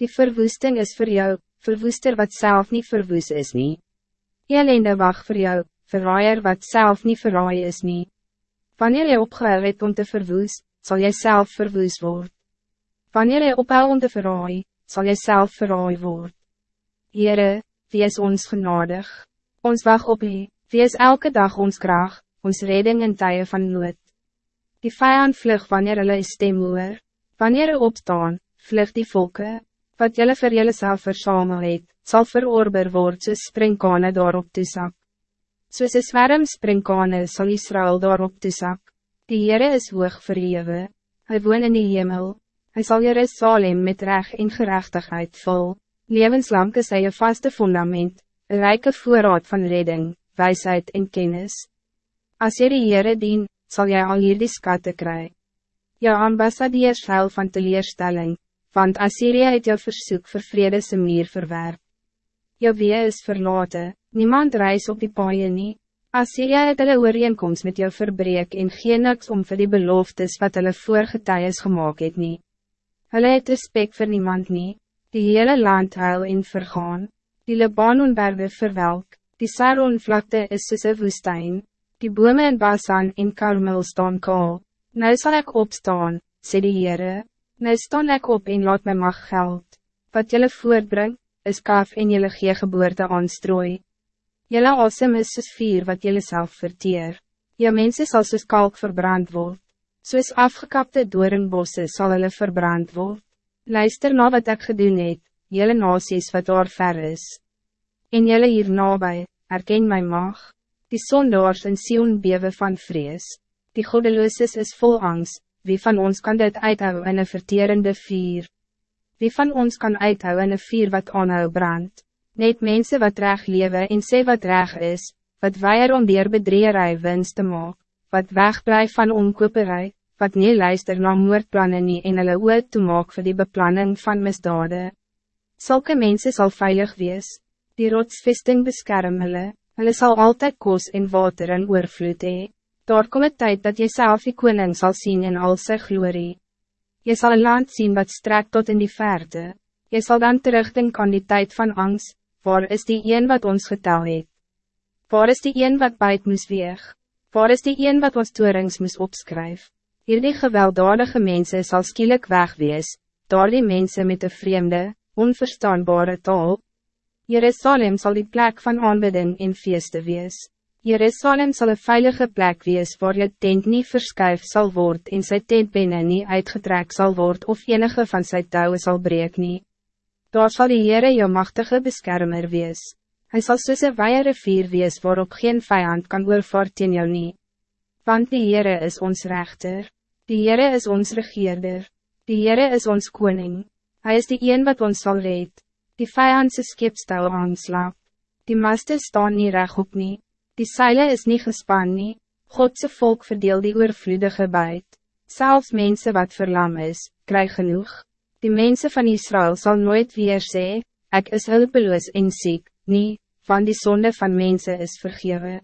Die verwoesting is voor jou, verwoester wat zelf niet verwoes is nie. Elende wacht voor jou, verraaier wat zelf niet verraai is nie. Wanneer jy opgehou het om te verwoes, zal jy zelf verwoes word. Wanneer jy ophou om te verraai, zal jy zelf verraai word. Heere, wie is ons genadig? Ons wacht op u, wie is elke dag ons kraag, ons redding in tye van nood. Die vijand vlug wanneer hulle stem hoor, wanneer hulle opstaan, vlug die volken, wat jullie vir jullie self versamel het, sal veroorber word soos springkane daarop toesak. Soos een zwerm springkane sal Israël daarop toesak. Die Heere is hoog verhewe, hy woon in die hemel, hy sal Jerusalem met recht en gerechtigheid vol, levenslang is hy een vaste fundament, een rijke voorraad van redding, wijsheid en kennis. Als jy die Heere dien, zal jy al hier die skatte kry. Jou ambassadeur schuil van teleerstelling, want Assyrië het jou versoek vir vrede se meer verwerp. Jou wee is verlaten, niemand reis op die paaie nie. Assyrië het hulle ooreenkomst met jou verbreek en geen niks om vir die beloftes wat hulle voorgetuies gemaakt het nie. Hulle het respect vir niemand nie, die hele land huil en vergaan, die Libanonberge verwelk, die Saronvlakte is soos een woestijn, Die bome in Basan en Karmel staan kaal. Nou zal ik opstaan, sê die Heere. Nou staan ik op en laat my mag geld. Wat jullie voortbring, is kaf en jullie gee geboorte aanstrooi. Jullie asem is soos vier wat jullie zelf verteer. Je mensen zal soos kalk verbrand word. Soos afgekapte doornbosse sal hulle verbrand word. Luister na wat ik gedoen het, jullie nasies wat daar ver is. En jullie hier nabij, herken my mag. Die sondaars in Sion bewe van vrees. Die goddelooses is vol angst. Wie van ons kan dit uithou in een verterende vier? Wie van ons kan uithou in een vier wat aanhou brand? Net mensen wat reg lewe en sê wat reg is, wat weier om dier bedreerij winst te maak, wat wegblijf van onkoperij, wat nie luister na moordplannen nie en hulle oor te maak vir die beplanning van misdade. Zulke mensen zal veilig wees, die rotsvesting beskerm hulle, Hulle sal altijd kos en water en oorvloed hee. Daar kom het tijd dat jy self die koning zal zien in al sy glorie. Jy sal een land zien wat strekt tot in die verte. Jy sal dan terugdenk aan die tijd van angst, waar is die een wat ons getel het? Waar is die een wat buit moes weeg? Waar is die een wat ons toerings moes opskryf? Hierdie gewelddadige mensen zal skielik wegwees, daar die mensen met de vreemde, onverstaanbare taal, Jerusalem zal die plek van aanbidding en feeste wees. Jerusalem zal een veilige plek wees waar je tent niet verskuif zal worden en sy tentbenne niet uitgetrek zal worden of enige van sy touwen zal breek nie. Daar sal die Heere jou machtige beschermer wees. Hij zal soos een weie rivier wees waarop geen vijand kan oorvaart in jou nie. Want die Heere is ons rechter. Die Heere is ons regeerder. Die Heere is ons koning. Hij is die een wat ons zal reed die vijandse skipstel aanslaap. Die maste staan niet recht op nie, die seile is niet gespan nie, Godse volk verdeel die oorvloedige buit. Zelfs mensen wat verlam is, krijg genoeg. Die mensen van Israël zal nooit weer zeggen, ik is hulpeloos en ziek, nie, van die zonde van mensen is vergeven.